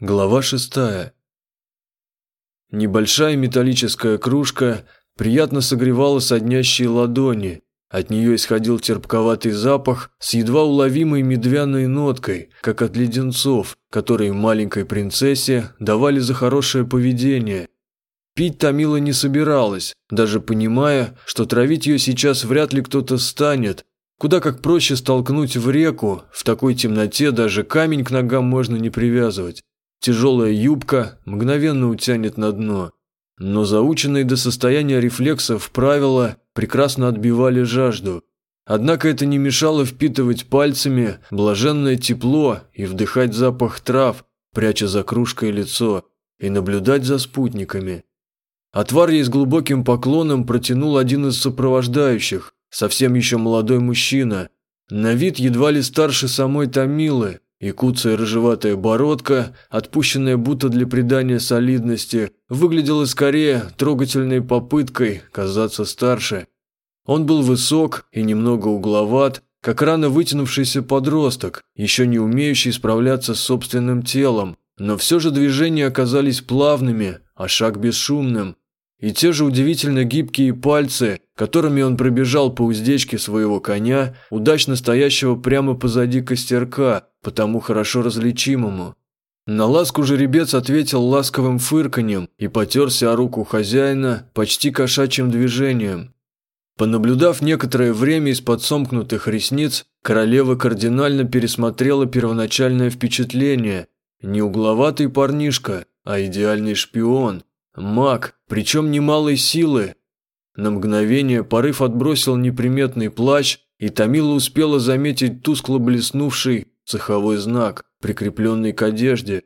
Глава шестая. Небольшая металлическая кружка приятно согревала соднящие ладони. От нее исходил терпковатый запах с едва уловимой медвяной ноткой, как от леденцов, которые маленькой принцессе давали за хорошее поведение. Пить Тамила не собиралась, даже понимая, что травить ее сейчас вряд ли кто-то станет, Куда как проще столкнуть в реку, в такой темноте даже камень к ногам можно не привязывать. Тяжелая юбка мгновенно утянет на дно. Но заученные до состояния рефлексов правила прекрасно отбивали жажду. Однако это не мешало впитывать пальцами блаженное тепло и вдыхать запах трав, пряча за кружкой лицо, и наблюдать за спутниками. Отвар ей с глубоким поклоном протянул один из сопровождающих, совсем еще молодой мужчина, на вид едва ли старше самой Тамилы, и куцая рыжеватая бородка, отпущенная будто для придания солидности, выглядела скорее трогательной попыткой казаться старше. Он был высок и немного угловат, как рано вытянувшийся подросток, еще не умеющий справляться с собственным телом, но все же движения оказались плавными, а шаг бесшумным. И те же удивительно гибкие пальцы, которыми он пробежал по уздечке своего коня, удачно стоящего прямо позади костерка, потому хорошо различимому. На ласку жеребец ответил ласковым фырканьем и потерся о руку хозяина почти кошачьим движением. Понаблюдав некоторое время из-под сомкнутых ресниц, королева кардинально пересмотрела первоначальное впечатление. Не угловатый парнишка, а идеальный шпион. Маг, причем немалой силы, на мгновение порыв отбросил неприметный плащ, и Томила успела заметить тускло блеснувший цеховой знак, прикрепленный к одежде.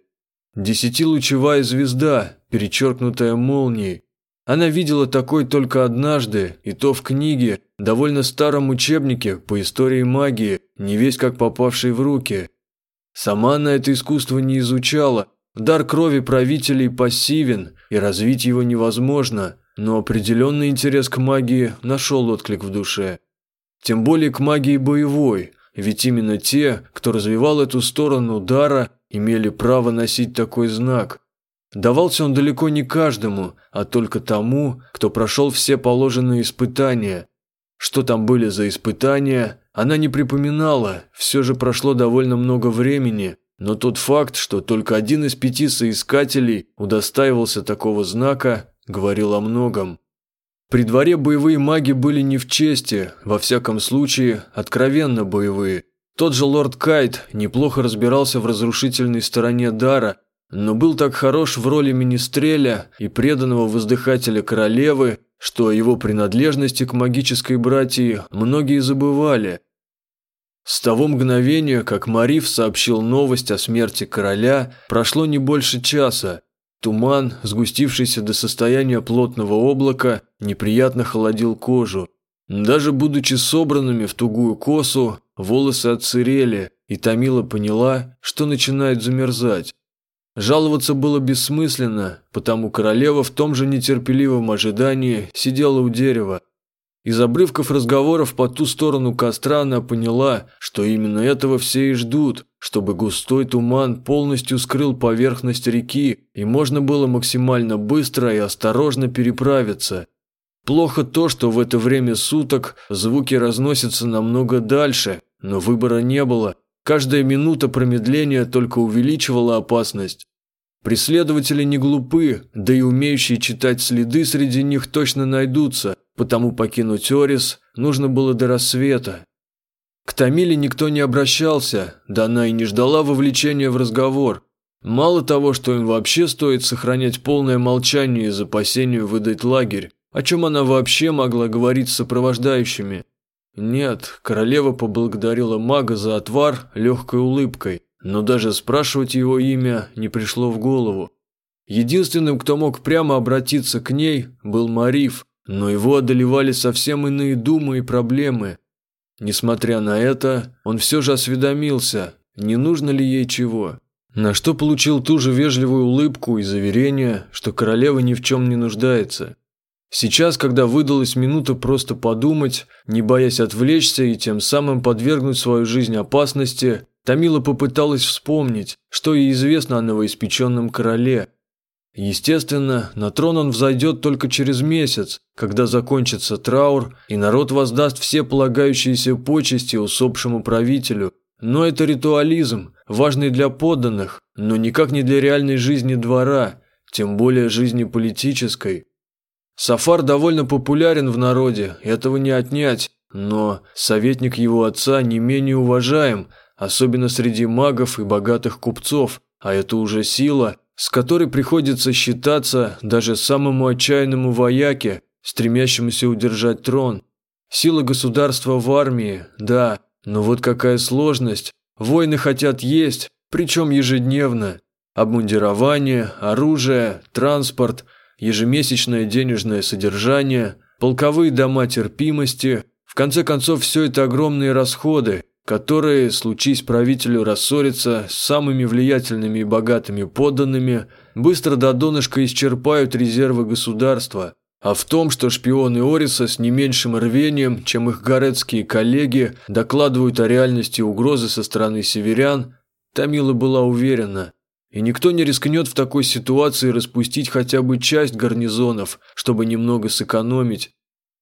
Десятилучевая звезда, перечеркнутая молнией. Она видела такой только однажды, и то в книге, довольно старом учебнике по истории магии, не весь как попавшей в руки. Сама она это искусство не изучала, дар крови правителей пассивен, и развить его невозможно – но определенный интерес к магии нашел отклик в душе. Тем более к магии боевой, ведь именно те, кто развивал эту сторону дара, имели право носить такой знак. Давался он далеко не каждому, а только тому, кто прошел все положенные испытания. Что там были за испытания, она не припоминала, все же прошло довольно много времени, но тот факт, что только один из пяти соискателей удостаивался такого знака, говорил о многом. При дворе боевые маги были не в чести, во всяком случае, откровенно боевые. Тот же лорд Кайт неплохо разбирался в разрушительной стороне дара, но был так хорош в роли министреля и преданного воздыхателя королевы, что о его принадлежности к магической братии многие забывали. С того мгновения, как Мариф сообщил новость о смерти короля, прошло не больше часа, Туман, сгустившийся до состояния плотного облака, неприятно холодил кожу. Даже будучи собранными в тугую косу, волосы отсырели, и Томила поняла, что начинает замерзать. Жаловаться было бессмысленно, потому королева в том же нетерпеливом ожидании сидела у дерева, из обрывков разговоров по ту сторону костра она поняла, что именно этого все и ждут, чтобы густой туман полностью скрыл поверхность реки и можно было максимально быстро и осторожно переправиться. Плохо то, что в это время суток звуки разносятся намного дальше, но выбора не было. Каждая минута промедления только увеличивала опасность. Преследователи не глупы, да и умеющие читать следы среди них точно найдутся, потому покинуть Орис нужно было до рассвета. К Тамиле никто не обращался, да она и не ждала вовлечения в разговор. Мало того, что им вообще стоит сохранять полное молчание из опасения выдать лагерь, о чем она вообще могла говорить с сопровождающими. Нет, королева поблагодарила мага за отвар легкой улыбкой, но даже спрашивать его имя не пришло в голову. Единственным, кто мог прямо обратиться к ней, был Мариф, но его одолевали совсем иные думы и проблемы. Несмотря на это, он все же осведомился, не нужно ли ей чего. На что получил ту же вежливую улыбку и заверение, что королева ни в чем не нуждается. Сейчас, когда выдалась минута просто подумать, не боясь отвлечься и тем самым подвергнуть свою жизнь опасности, Тамила попыталась вспомнить, что ей известно о новоиспеченном короле. Естественно, на трон он взойдет только через месяц, когда закончится траур, и народ воздаст все полагающиеся почести усопшему правителю. Но это ритуализм, важный для подданных, но никак не для реальной жизни двора, тем более жизни политической. Сафар довольно популярен в народе, этого не отнять, но советник его отца не менее уважаем, особенно среди магов и богатых купцов, а это уже сила – с которой приходится считаться даже самому отчаянному вояке, стремящемуся удержать трон. Сила государства в армии, да, но вот какая сложность. Воины хотят есть, причем ежедневно. Обмундирование, оружие, транспорт, ежемесячное денежное содержание, полковые дома терпимости. В конце концов, все это огромные расходы, которые, случись правителю рассориться с самыми влиятельными и богатыми подданными, быстро до донышка исчерпают резервы государства. А в том, что шпионы Ориса с не меньшим рвением, чем их горецкие коллеги, докладывают о реальности угрозы со стороны северян, Тамила была уверена. И никто не рискнет в такой ситуации распустить хотя бы часть гарнизонов, чтобы немного сэкономить,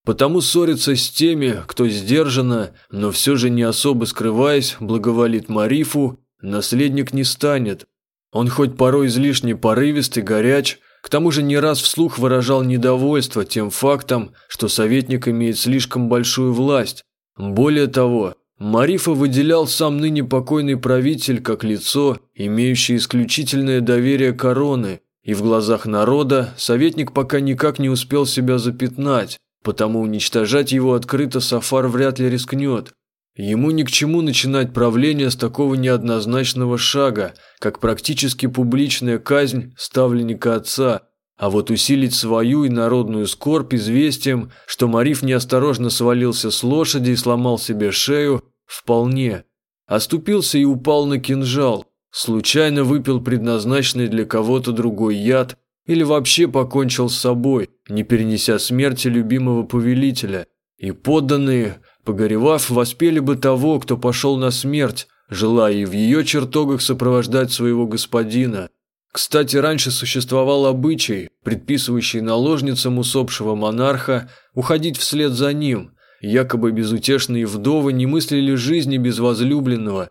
Потому ссориться с теми, кто сдержанно, но все же не особо скрываясь, благоволит Марифу, наследник не станет. Он хоть порой излишне порывист и горяч, к тому же не раз вслух выражал недовольство тем фактом, что советник имеет слишком большую власть. Более того, Марифа выделял сам ныне покойный правитель как лицо, имеющее исключительное доверие короны, и в глазах народа советник пока никак не успел себя запятнать. Потому уничтожать его открыто Сафар вряд ли рискнет. Ему ни к чему начинать правление с такого неоднозначного шага, как практически публичная казнь ставленника отца, а вот усилить свою и народную скорбь известием, что Мариф неосторожно свалился с лошади и сломал себе шею, вполне. Оступился и упал на кинжал, случайно выпил предназначенный для кого-то другой яд, или вообще покончил с собой, не перенеся смерти любимого повелителя. И подданные, погоревав, воспели бы того, кто пошел на смерть, желая и в ее чертогах сопровождать своего господина. Кстати, раньше существовал обычай, предписывающий наложницам усопшего монарха уходить вслед за ним. Якобы безутешные вдовы не мыслили жизни без возлюбленного.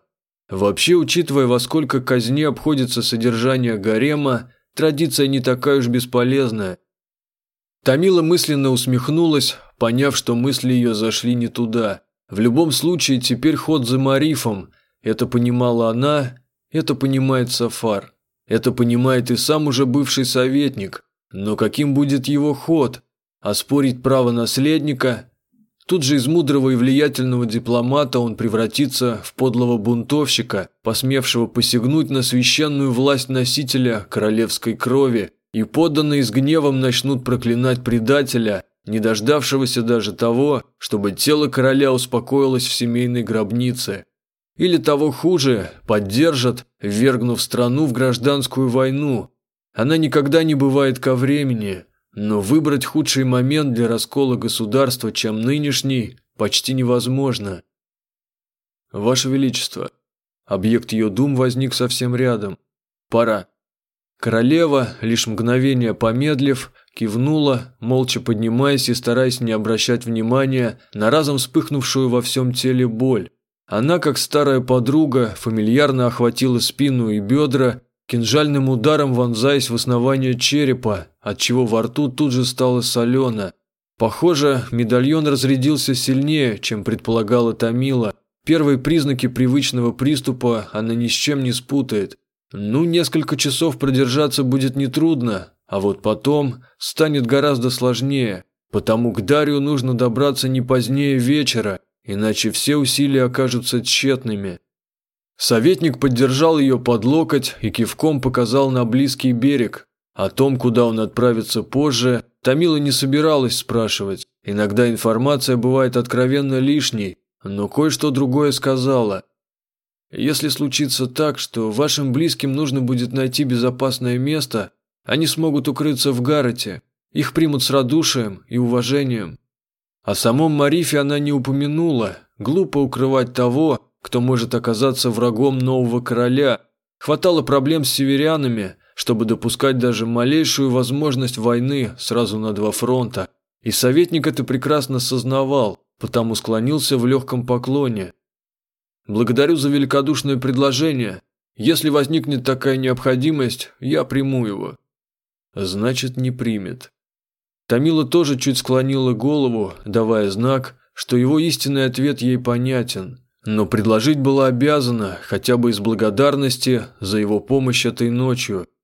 Вообще, учитывая, во сколько казни обходится содержание гарема, Традиция не такая уж бесполезная. Тамила мысленно усмехнулась, поняв, что мысли ее зашли не туда. В любом случае, теперь ход за Марифом. Это понимала она, это понимает Сафар. Это понимает и сам уже бывший советник. Но каким будет его ход? Оспорить право наследника Тут же из мудрого и влиятельного дипломата он превратится в подлого бунтовщика, посмевшего посягнуть на священную власть носителя королевской крови, и подданные с гневом начнут проклинать предателя, не дождавшегося даже того, чтобы тело короля успокоилось в семейной гробнице. Или того хуже, поддержат, ввергнув страну в гражданскую войну. Она никогда не бывает ко времени, но выбрать худший момент для раскола государства, чем нынешний, почти невозможно. Ваше Величество, объект ее дум возник совсем рядом. Пора. Королева, лишь мгновение помедлив, кивнула, молча поднимаясь и стараясь не обращать внимания на разом вспыхнувшую во всем теле боль. Она, как старая подруга, фамильярно охватила спину и бедра кинжальным ударом вонзаясь в основание черепа, отчего во рту тут же стало солено. Похоже, медальон разрядился сильнее, чем предполагала Томила. Первые признаки привычного приступа она ни с чем не спутает. Ну, несколько часов продержаться будет нетрудно, а вот потом станет гораздо сложнее, потому к Дарью нужно добраться не позднее вечера, иначе все усилия окажутся тщетными. Советник поддержал ее под локоть и кивком показал на близкий берег. О том, куда он отправится позже, Тамила не собиралась спрашивать. Иногда информация бывает откровенно лишней, но кое-что другое сказала. Если случится так, что вашим близким нужно будет найти безопасное место, они смогут укрыться в Гаррете. Их примут с радушием и уважением. О самом Марифе она не упомянула. Глупо укрывать того, кто может оказаться врагом нового короля. Хватало проблем с северянами, чтобы допускать даже малейшую возможность войны сразу на два фронта. И советник это прекрасно сознавал, потому склонился в легком поклоне. «Благодарю за великодушное предложение. Если возникнет такая необходимость, я приму его». «Значит, не примет». Тамила тоже чуть склонила голову, давая знак, что его истинный ответ ей понятен, но предложить была обязана хотя бы из благодарности за его помощь этой ночью –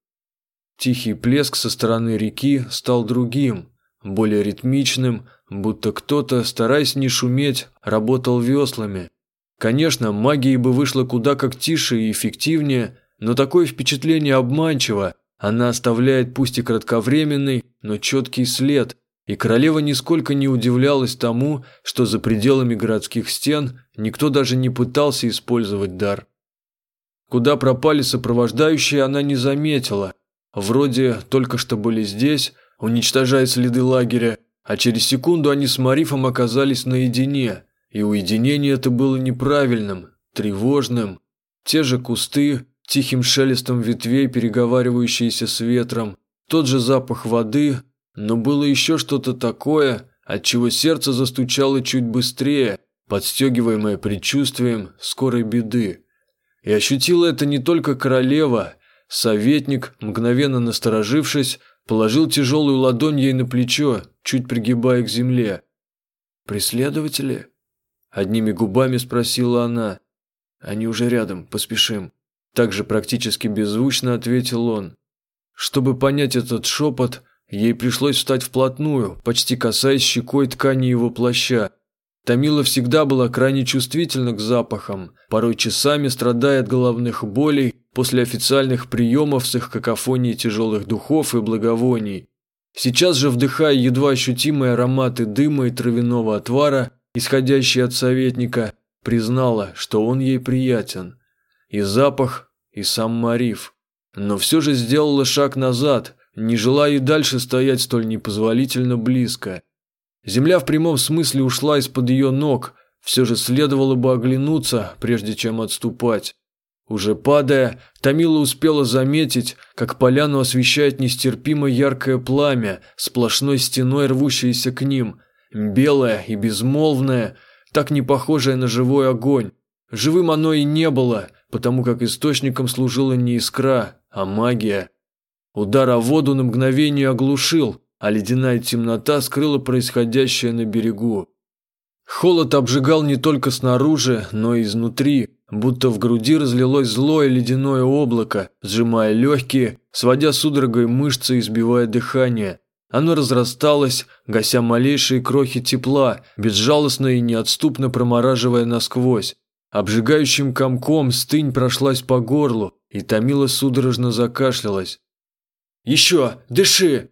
Тихий плеск со стороны реки стал другим, более ритмичным, будто кто-то, стараясь не шуметь, работал веслами. Конечно, магии бы вышло куда как тише и эффективнее, но такое впечатление обманчиво. Она оставляет пусть и кратковременный, но четкий след, и королева нисколько не удивлялась тому, что за пределами городских стен никто даже не пытался использовать дар. Куда пропали сопровождающие, она не заметила – Вроде только что были здесь, уничтожая следы лагеря, а через секунду они с Марифом оказались наедине, и уединение это было неправильным, тревожным. Те же кусты, тихим шелестом ветвей, переговаривающиеся с ветром, тот же запах воды, но было еще что-то такое, от чего сердце застучало чуть быстрее, подстегиваемое предчувствием скорой беды. И ощутила это не только королева – Советник, мгновенно насторожившись, положил тяжелую ладонь ей на плечо, чуть пригибая к земле. «Преследователи?» Одними губами спросила она. «Они уже рядом, поспешим». Также практически беззвучно ответил он. Чтобы понять этот шепот, ей пришлось встать вплотную, почти касаясь щекой ткани его плаща. Тамила всегда была крайне чувствительна к запахам, порой часами страдая от головных болей после официальных приемов с их какофонией тяжелых духов и благовоний. Сейчас же, вдыхая едва ощутимые ароматы дыма и травяного отвара, исходящие от советника, признала, что он ей приятен. И запах, и сам Мариф. Но все же сделала шаг назад, не желая и дальше стоять столь непозволительно близко. Земля в прямом смысле ушла из-под ее ног, все же следовало бы оглянуться, прежде чем отступать. Уже падая, Томила успела заметить, как поляну освещает нестерпимо яркое пламя, сплошной стеной рвущееся к ним, белое и безмолвное, так не похожее на живой огонь. Живым оно и не было, потому как источником служила не искра, а магия. Удар о воду на мгновение оглушил, а ледяная темнота скрыла происходящее на берегу. Холод обжигал не только снаружи, но и изнутри, будто в груди разлилось злое ледяное облако, сжимая легкие, сводя судорогой мышцы и сбивая дыхание. Оно разрасталось, гася малейшие крохи тепла, безжалостно и неотступно промораживая насквозь. Обжигающим комком стынь прошлась по горлу, и Томила судорожно закашлялась. «Еще! Дыши!»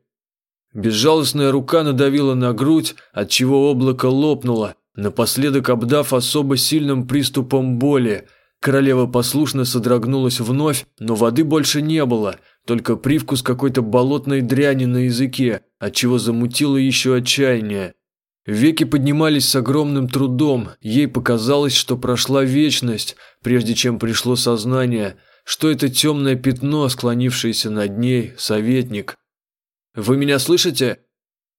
Безжалостная рука надавила на грудь, отчего облако лопнуло, Напоследок обдав особо сильным приступом боли, королева послушно содрогнулась вновь, но воды больше не было, только привкус какой-то болотной дряни на языке, отчего замутило еще отчаяние. Веки поднимались с огромным трудом, ей показалось, что прошла вечность, прежде чем пришло сознание, что это темное пятно, склонившееся над ней, советник. «Вы меня слышите?»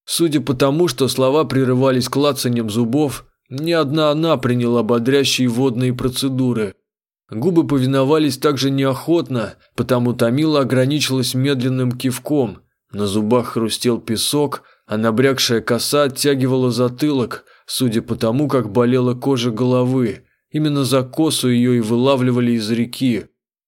Судя по тому, что слова прерывались клацанием зубов, ни одна она приняла бодрящие водные процедуры. Губы повиновались также неохотно, потому Томила ограничилась медленным кивком. На зубах хрустел песок, а набрякшая коса оттягивала затылок, судя по тому, как болела кожа головы. Именно за косу ее и вылавливали из реки.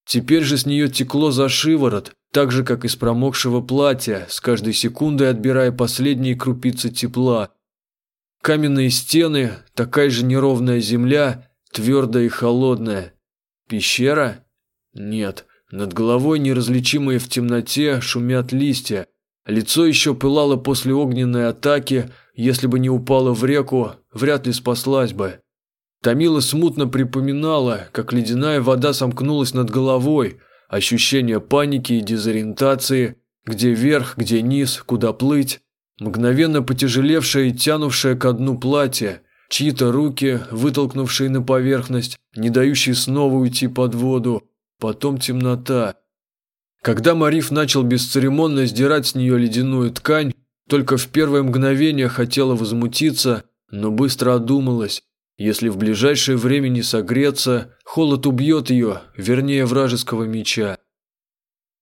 Теперь же с нее текло за шиворот, так же, как из промокшего платья, с каждой секундой отбирая последние крупицы тепла. Каменные стены, такая же неровная земля, твердая и холодная. Пещера? Нет. Над головой, неразличимые в темноте, шумят листья. Лицо еще пылало после огненной атаки, если бы не упало в реку, вряд ли спаслась бы. Томила смутно припоминала, как ледяная вода сомкнулась над головой, ощущение паники и дезориентации, где верх, где низ, куда плыть, мгновенно потяжелевшее и тянувшее ко дну платье, чьи-то руки, вытолкнувшие на поверхность, не дающие снова уйти под воду, потом темнота. Когда Мариф начал бесцеремонно сдирать с нее ледяную ткань, только в первое мгновение хотела возмутиться, но быстро одумалась. Если в ближайшее время не согреться, холод убьет ее, вернее вражеского меча.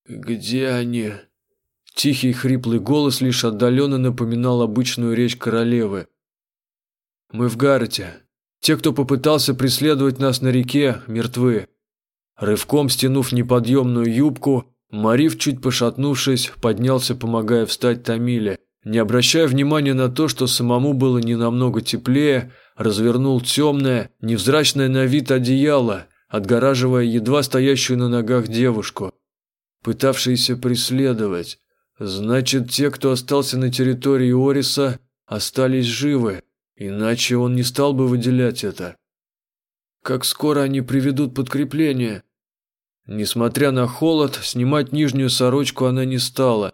«Где они?» Тихий хриплый голос лишь отдаленно напоминал обычную речь королевы. «Мы в Гаррете. Те, кто попытался преследовать нас на реке, мертвы». Рывком стянув неподъемную юбку, Марив, чуть пошатнувшись, поднялся, помогая встать Тамиле. Не обращая внимания на то, что самому было не намного теплее, развернул темное, невзрачное на вид одеяло, отгораживая едва стоящую на ногах девушку. Пытавшиеся преследовать. Значит, те, кто остался на территории Ориса, остались живы, иначе он не стал бы выделять это. Как скоро они приведут подкрепление? Несмотря на холод, снимать нижнюю сорочку она не стала.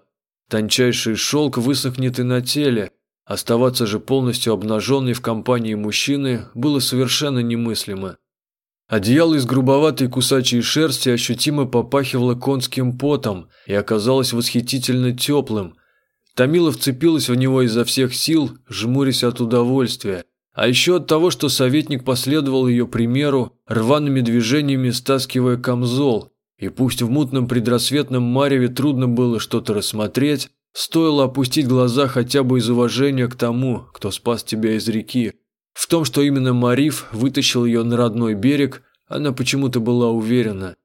Тончайший шелк высохнет и на теле. Оставаться же полностью обнаженной в компании мужчины было совершенно немыслимо. Одеяло из грубоватой кусачей шерсти ощутимо попахивало конским потом и оказалось восхитительно теплым. Томила вцепилась в него изо всех сил, жмурясь от удовольствия. А еще от того, что советник последовал ее примеру, рваными движениями стаскивая камзол. И пусть в мутном предрассветном мареве трудно было что-то рассмотреть, стоило опустить глаза хотя бы из уважения к тому, кто спас тебя из реки. В том, что именно Мариф вытащил ее на родной берег, она почему-то была уверена.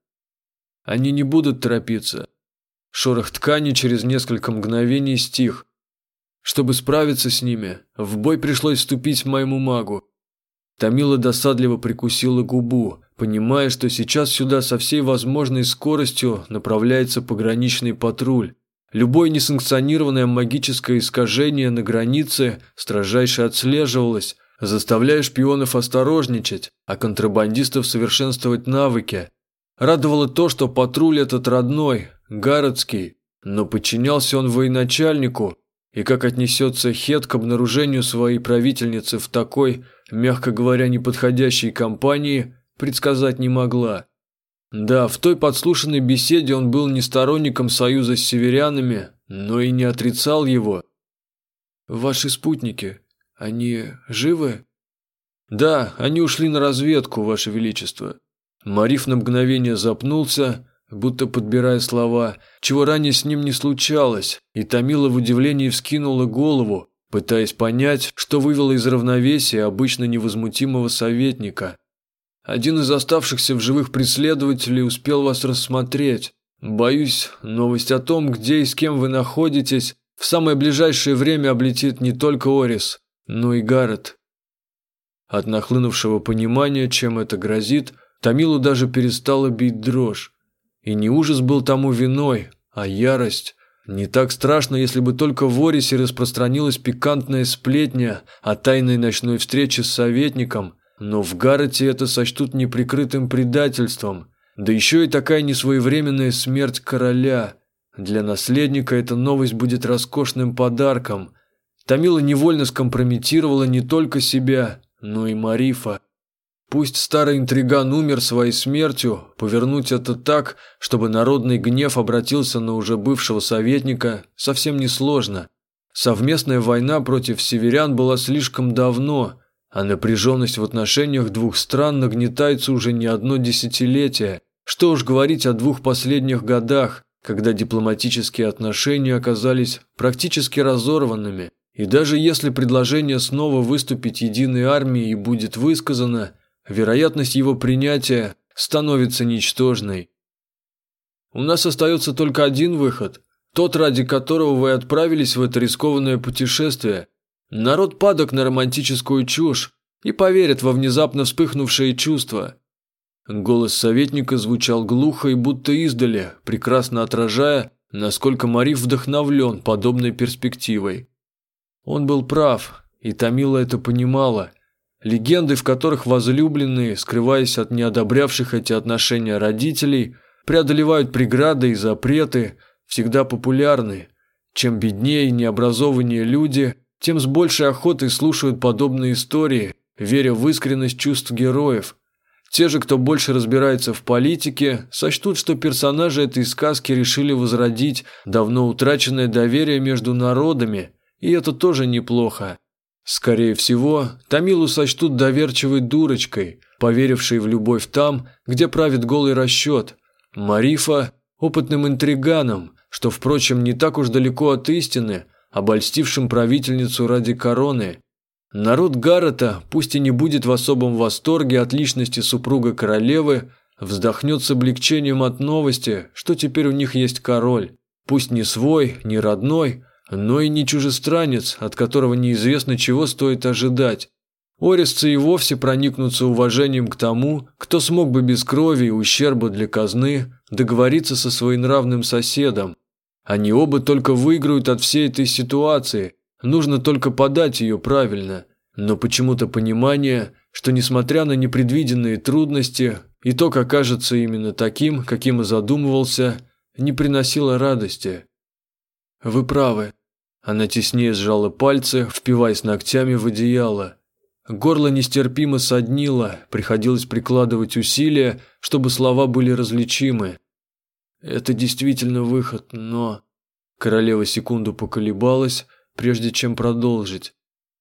Они не будут торопиться. Шорох ткани через несколько мгновений стих. Чтобы справиться с ними, в бой пришлось вступить моему магу. Тамила досадливо прикусила губу, понимая, что сейчас сюда со всей возможной скоростью направляется пограничный патруль. Любое несанкционированное магическое искажение на границе строжайше отслеживалось, заставляя шпионов осторожничать, а контрабандистов совершенствовать навыки. Радовало то, что патруль этот родной, городский, но подчинялся он военачальнику, и как отнесется Хет к обнаружению своей правительницы в такой, мягко говоря, неподходящей компании, предсказать не могла. Да, в той подслушанной беседе он был не сторонником союза с северянами, но и не отрицал его. «Ваши спутники, они живы?» «Да, они ушли на разведку, Ваше Величество». Мариф на мгновение запнулся, будто подбирая слова, чего ранее с ним не случалось, и Томила в удивлении вскинула голову, пытаясь понять, что вывело из равновесия обычно невозмутимого советника. Один из оставшихся в живых преследователей успел вас рассмотреть. Боюсь, новость о том, где и с кем вы находитесь, в самое ближайшее время облетит не только Орис, но и Гаррет. От нахлынувшего понимания, чем это грозит, Томилу даже перестала бить дрожь. И не ужас был тому виной, а ярость. Не так страшно, если бы только в Орисе распространилась пикантная сплетня о тайной ночной встрече с советником, но в Гаррете это сочтут неприкрытым предательством. Да еще и такая несвоевременная смерть короля. Для наследника эта новость будет роскошным подарком. Тамила невольно скомпрометировала не только себя, но и Марифа. Пусть старый интриган умер своей смертью, повернуть это так, чтобы народный гнев обратился на уже бывшего советника, совсем несложно. Совместная война против северян была слишком давно, а напряженность в отношениях двух стран нагнетается уже не одно десятилетие. Что уж говорить о двух последних годах, когда дипломатические отношения оказались практически разорванными. И даже если предложение снова выступить единой армией будет высказано – вероятность его принятия становится ничтожной. У нас остается только один выход, тот, ради которого вы отправились в это рискованное путешествие. Народ падок на романтическую чушь и поверит во внезапно вспыхнувшие чувства. Голос советника звучал глухо и будто издали, прекрасно отражая, насколько Мариф вдохновлен подобной перспективой. Он был прав, и Томила это понимала. Легенды, в которых возлюбленные, скрываясь от неодобрявших эти отношения родителей, преодолевают преграды и запреты, всегда популярны. Чем беднее и необразованнее люди, тем с большей охотой слушают подобные истории, веря в искренность чувств героев. Те же, кто больше разбирается в политике, сочтут, что персонажи этой сказки решили возродить давно утраченное доверие между народами, и это тоже неплохо. Скорее всего, Тамилу сочтут доверчивой дурочкой, поверившей в любовь там, где правит голый расчет. Марифа – опытным интриганом, что, впрочем, не так уж далеко от истины, обольстившим правительницу ради короны. Народ Гаррета, пусть и не будет в особом восторге от личности супруга королевы, вздохнет с облегчением от новости, что теперь у них есть король. Пусть не свой, не родной, но и не чужестранец, от которого неизвестно чего стоит ожидать. Орисцы и вовсе проникнутся уважением к тому, кто смог бы без крови и ущерба для казны договориться со своенравным соседом. Они оба только выиграют от всей этой ситуации, нужно только подать ее правильно. Но почему-то понимание, что несмотря на непредвиденные трудности, итог окажется именно таким, каким и задумывался, не приносило радости. «Вы правы». Она теснее сжала пальцы, впиваясь ногтями в одеяло. Горло нестерпимо соднило, приходилось прикладывать усилия, чтобы слова были различимы. Это действительно выход, но... Королева секунду поколебалась, прежде чем продолжить.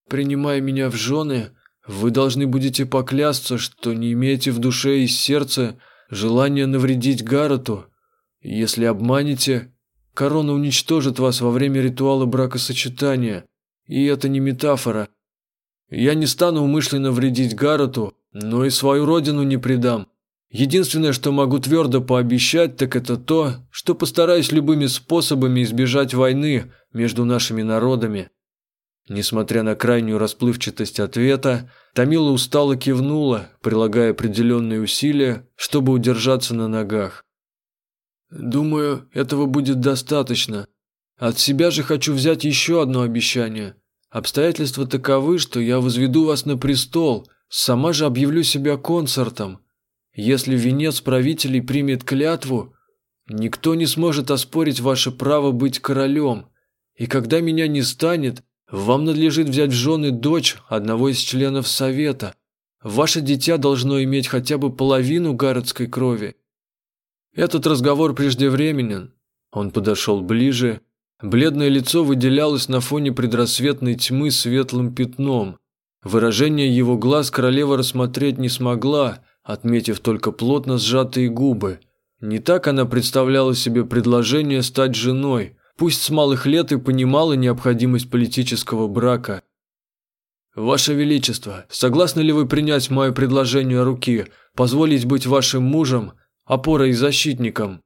Принимая меня в жены, вы должны будете поклясться, что не имеете в душе и сердце желания навредить Гаррету. Если обманете, корона уничтожит вас во время ритуала бракосочетания. И это не метафора. Я не стану умышленно вредить Гаррету, но и свою родину не предам. Единственное, что могу твердо пообещать, так это то, что постараюсь любыми способами избежать войны между нашими народами. Несмотря на крайнюю расплывчатость ответа, Тамила устало кивнула, прилагая определенные усилия, чтобы удержаться на ногах. «Думаю, этого будет достаточно. От себя же хочу взять еще одно обещание. Обстоятельства таковы, что я возведу вас на престол, сама же объявлю себя консортом. Если венец правителей примет клятву, никто не сможет оспорить ваше право быть королем. И когда меня не станет, вам надлежит взять в жены дочь одного из членов совета. Ваше дитя должно иметь хотя бы половину городской крови. Этот разговор преждевременен. Он подошел ближе Бледное лицо выделялось на фоне предрассветной тьмы светлым пятном. Выражение его глаз королева рассмотреть не смогла, отметив только плотно сжатые губы. Не так она представляла себе предложение стать женой, пусть с малых лет и понимала необходимость политического брака. «Ваше Величество, согласны ли вы принять мое предложение руки, позволить быть вашим мужем, опорой и защитником?»